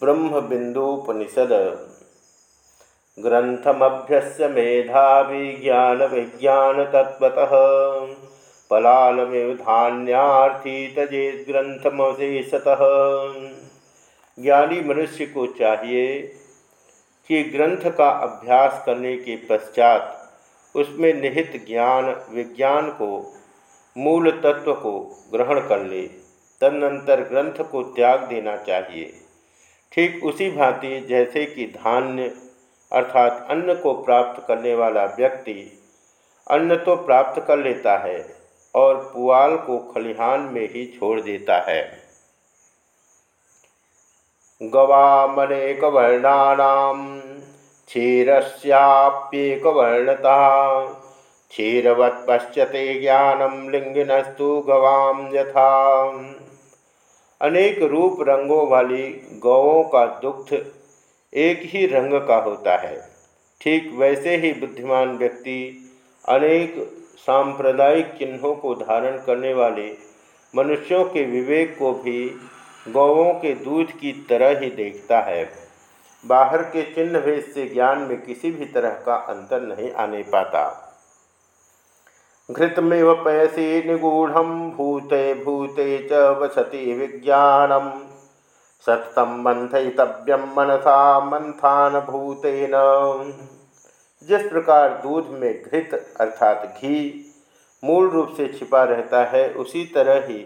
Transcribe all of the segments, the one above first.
ब्रह्मबिंदुपनिषद ग्रंथमभ्यस्य मेधावी ज्ञान विज्ञान तत्वतः पलालमिव धान्यार्थी तजेत ग्रंथमशेषतः ज्ञानी मनुष्य को चाहिए कि ग्रंथ का अभ्यास करने के पश्चात उसमें निहित ज्ञान, विज्ञान को मूल तत्व को ग्रहण कर ले। तदनंतर ग्रंथ को त्याग देना चाहिए। ठीक उसी भांति जैसे कि धान्य अर्थात अन्न को प्राप्त करने वाला व्यक्ति अन्न तो प्राप्त कर लेता है और पुआल को खलिहान में ही छोड़ देता है। गवामनेक वर्णानाम क्षीरस्याप्येक वर्णता पश्यते ज्ञानम लिंगिनस्तु गवाम यथा। अनेक रूप रंगों वाली गौों का दुग्ध एक ही रंग का होता है। ठीक वैसे ही बुद्धिमान व्यक्ति अनेक सांप्रदायिक चिन्हों को धारण करने वाले मनुष्यों के विवेक को भी गौों के दूध की तरह ही देखता है। बाहर के चिन्ह भेद से ज्ञान में किसी भी तरह का अंतर नहीं आने पाता। घृतमेव पयसी निगूढ़ भूते भूते च वसति विज्ञानम सततम मंथयितव्यम मनसा मंथान भूतेन जिस प्रकार दूध में घृत अर्थात घी मूल रूप से छिपा रहता है, उसी तरह ही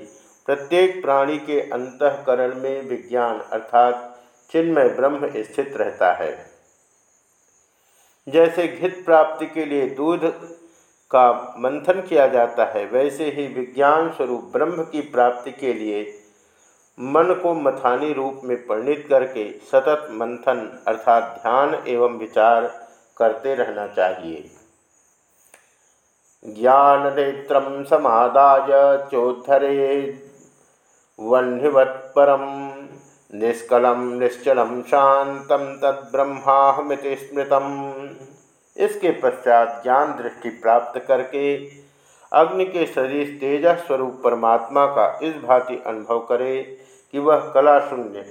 प्रत्येक प्राणी के अंतकरण में विज्ञान अर्थात चिन्मय ब्रह्म स्थित रहता है। जैसे घृत प्राप्ति के लिए दूध का मंथन किया जाता है, वैसे ही विज्ञान स्वरूप ब्रह्म की प्राप्ति के लिए मन को मथानी रूप में परिणित करके सतत मंथन अर्थात ध्यान एवं विचार करते रहना चाहिए। ज्ञान नेत्र समादाय चोद्धरे वह्निवत्परम निष्कलम, निश्चलम शांतम तद्ब्रह्माहमिति स्मृतम। इसके पश्चात ज्ञान दृष्टि प्राप्त करके अग्नि के शरीर तेजा स्वरूप परमात्मा का इस भांति अनुभव करे कि वह कला शून्य,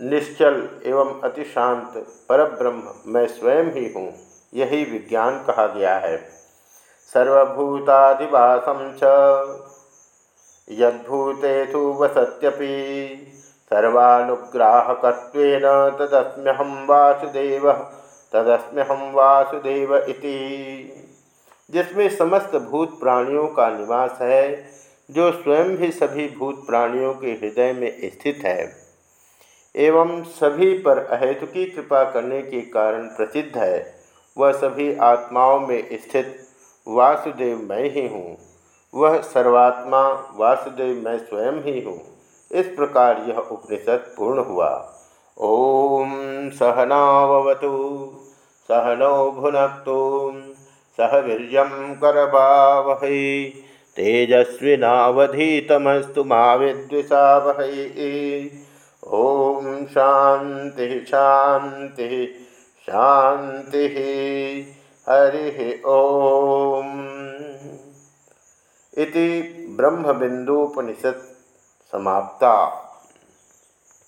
निश्चल एवं अति शांत परब्रह्म मैं स्वयं ही हूँ, यही विज्ञान कहा गया है। सर्वभूतादिवासम च। यद्भूतेषु वसत्यपि सर्वानुग्राहकत्वेन तदस्म्यहं वासुदेव। तदस्म्यहं वासुदेव इति। जिसमें समस्त भूत प्राणियों का निवास है, जो स्वयं भी सभी भूत प्राणियों के हृदय में स्थित है, एवं सभी पर अहेतुकी कृपा करने के कारण प्रसिद्ध है, वह सभी आत्माओं में स्थित वासुदेव मैं ही हूँ। वह सर्वात्मा वासुदेव मैं स्वयं ही हूँ। इस प्रकार यह उपनिषद पूर्ण हुआ। ओम सहनावतु। सहनौ भुनक्तु सह वीर करवावह तेजस्विनावधीतमस्तु मा विद्विषावह। ओम शांति शांति शांति हरि ओम। इति ब्रह्मबिंदुपनिषद समाप्ता।